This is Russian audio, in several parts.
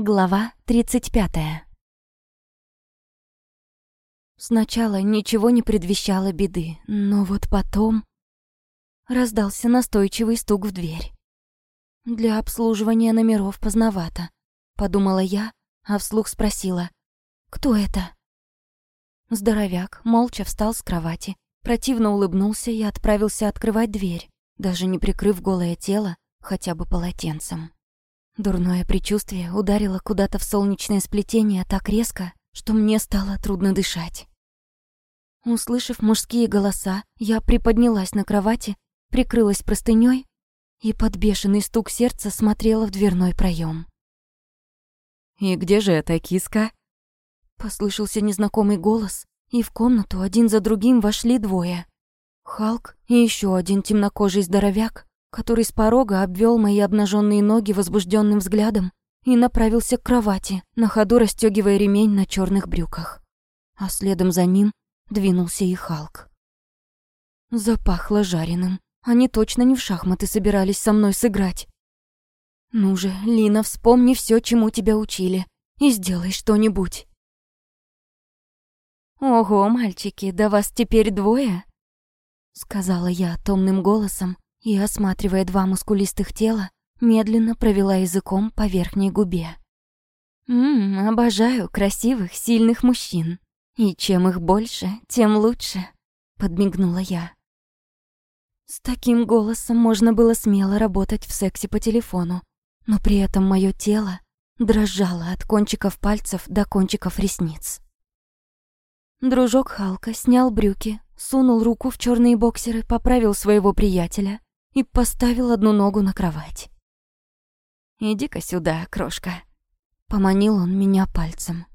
Глава 35. Сначала ничего не предвещало беды, но вот потом... Раздался настойчивый стук в дверь. «Для обслуживания номеров поздновато», — подумала я, а вслух спросила. «Кто это?» Здоровяк молча встал с кровати, противно улыбнулся и отправился открывать дверь, даже не прикрыв голое тело хотя бы полотенцем. Дурное предчувствие ударило куда-то в солнечное сплетение так резко, что мне стало трудно дышать. Услышав мужские голоса, я приподнялась на кровати, прикрылась простынёй и под бешеный стук сердца смотрела в дверной проем. «И где же эта киска?» Послышался незнакомый голос, и в комнату один за другим вошли двое. Халк и еще один темнокожий здоровяк, который с порога обвел мои обнаженные ноги возбужденным взглядом и направился к кровати, на ходу расстегивая ремень на черных брюках. А следом за ним двинулся и Халк. Запахло жареным. Они точно не в шахматы собирались со мной сыграть. Ну же, Лина, вспомни все, чему тебя учили, и сделай что-нибудь. «Ого, мальчики, да вас теперь двое?» Сказала я томным голосом, и, осматривая два мускулистых тела, медленно провела языком по верхней губе. «Ммм, обожаю красивых, сильных мужчин. И чем их больше, тем лучше», — подмигнула я. С таким голосом можно было смело работать в сексе по телефону, но при этом мое тело дрожало от кончиков пальцев до кончиков ресниц. Дружок Халка снял брюки, сунул руку в черные боксеры, поправил своего приятеля и поставил одну ногу на кровать. «Иди-ка сюда, крошка», — поманил он меня пальцем.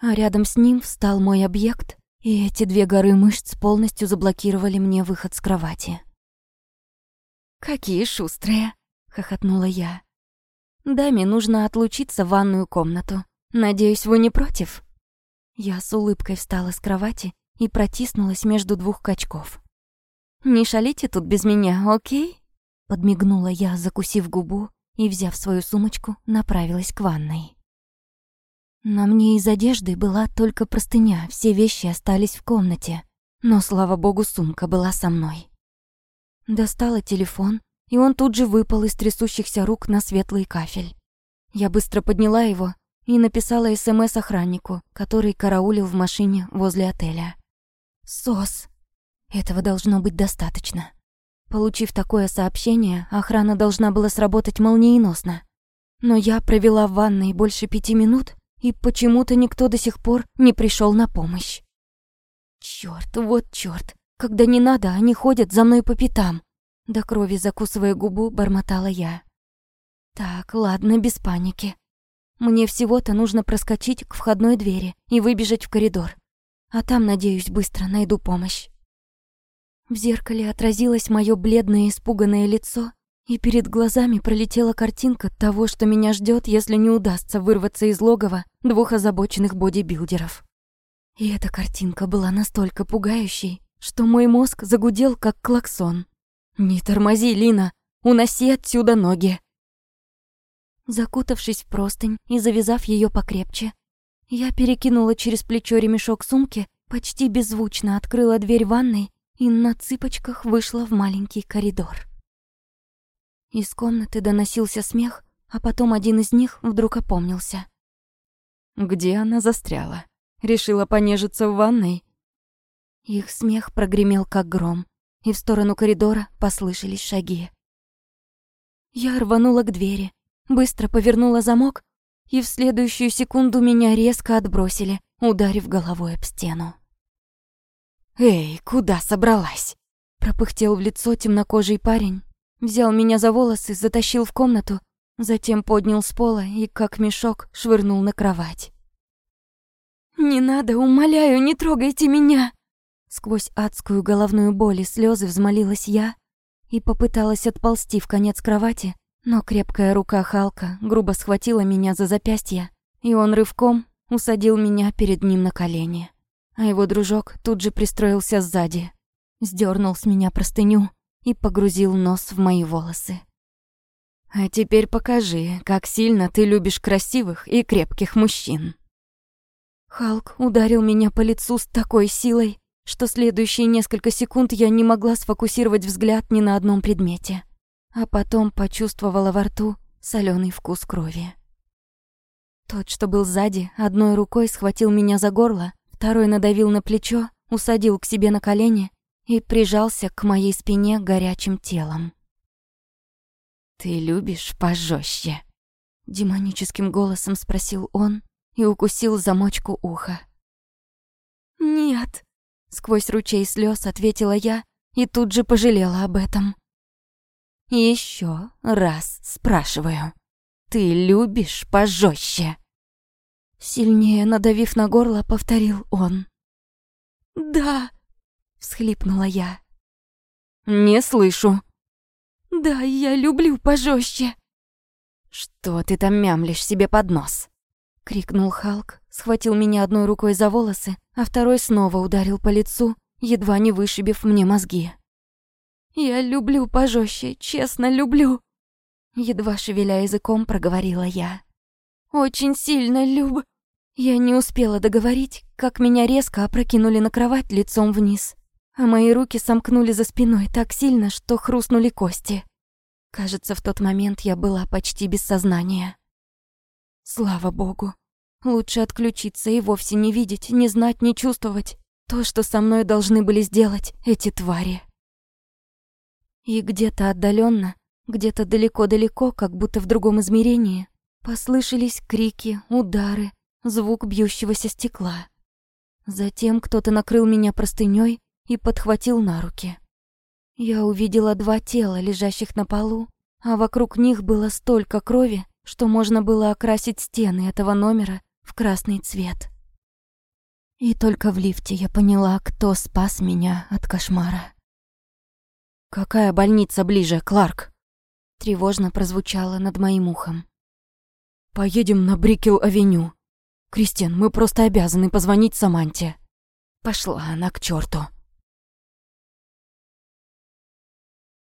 А рядом с ним встал мой объект, и эти две горы мышц полностью заблокировали мне выход с кровати. «Какие шустрые!» — хохотнула я. «Даме нужно отлучиться в ванную комнату. Надеюсь, вы не против?» Я с улыбкой встала с кровати и протиснулась между двух качков. «Не шалите тут без меня, окей?» Подмигнула я, закусив губу, и, взяв свою сумочку, направилась к ванной. На мне из одежды была только простыня, все вещи остались в комнате. Но, слава богу, сумка была со мной. Достала телефон, и он тут же выпал из трясущихся рук на светлый кафель. Я быстро подняла его и написала СМС охраннику, который караулил в машине возле отеля. «Сос, этого должно быть достаточно. Получив такое сообщение, охрана должна была сработать молниеносно. Но я провела в ванной больше пяти минут, и почему-то никто до сих пор не пришел на помощь. Чёрт, вот чёрт, когда не надо, они ходят за мной по пятам. До крови закусывая губу, бормотала я. Так, ладно, без паники. Мне всего-то нужно проскочить к входной двери и выбежать в коридор. А там, надеюсь, быстро найду помощь. В зеркале отразилось мое бледное испуганное лицо, и перед глазами пролетела картинка того, что меня ждет, если не удастся вырваться из логова двух озабоченных бодибилдеров. И эта картинка была настолько пугающей, что мой мозг загудел, как клаксон. «Не тормози, Лина! Уноси отсюда ноги!» Закутавшись в простынь и завязав ее покрепче, я перекинула через плечо ремешок сумки, почти беззвучно открыла дверь ванной и на цыпочках вышла в маленький коридор. Из комнаты доносился смех, а потом один из них вдруг опомнился. Где она застряла? Решила понежиться в ванной? Их смех прогремел как гром, и в сторону коридора послышались шаги. Я рванула к двери, быстро повернула замок, и в следующую секунду меня резко отбросили, ударив головой об стену. «Эй, куда собралась?» Пропыхтел в лицо темнокожий парень, взял меня за волосы, затащил в комнату, затем поднял с пола и, как мешок, швырнул на кровать. «Не надо, умоляю, не трогайте меня!» Сквозь адскую головную боль и слезы взмолилась я и попыталась отползти в конец кровати, но крепкая рука Халка грубо схватила меня за запястье, и он рывком усадил меня перед ним на колени а его дружок тут же пристроился сзади, сдернул с меня простыню и погрузил нос в мои волосы. А теперь покажи, как сильно ты любишь красивых и крепких мужчин. Халк ударил меня по лицу с такой силой, что следующие несколько секунд я не могла сфокусировать взгляд ни на одном предмете. А потом почувствовала во рту соленый вкус крови. Тот, что был сзади, одной рукой схватил меня за горло, второй надавил на плечо, усадил к себе на колени и прижался к моей спине горячим телом. «Ты любишь пожестче? демоническим голосом спросил он и укусил замочку уха. «Нет», — сквозь ручей слез ответила я и тут же пожалела об этом. Еще раз спрашиваю. Ты любишь пожестче? Сильнее надавив на горло, повторил он. «Да», — всхлипнула я. «Не слышу». «Да, я люблю пожестче. «Что ты там мямлишь себе под нос?» — крикнул Халк, схватил меня одной рукой за волосы, а второй снова ударил по лицу, едва не вышибив мне мозги. «Я люблю пожестче, честно люблю!» Едва шевеля языком, проговорила я. «Очень сильно люб...» Я не успела договорить, как меня резко опрокинули на кровать лицом вниз, а мои руки сомкнули за спиной так сильно, что хрустнули кости. Кажется, в тот момент я была почти без сознания. Слава богу. Лучше отключиться и вовсе не видеть, не знать, не чувствовать то, что со мной должны были сделать эти твари. И где-то отдаленно, где-то далеко-далеко, как будто в другом измерении, послышались крики, удары, звук бьющегося стекла. Затем кто-то накрыл меня простыней и подхватил на руки. Я увидела два тела, лежащих на полу, а вокруг них было столько крови, что можно было окрасить стены этого номера в красный цвет. И только в лифте я поняла, кто спас меня от кошмара. «Какая больница ближе, Кларк?» Тревожно прозвучало над моим ухом. «Поедем на Брикел-авеню. Кристиан, мы просто обязаны позвонить Саманте». Пошла она к черту.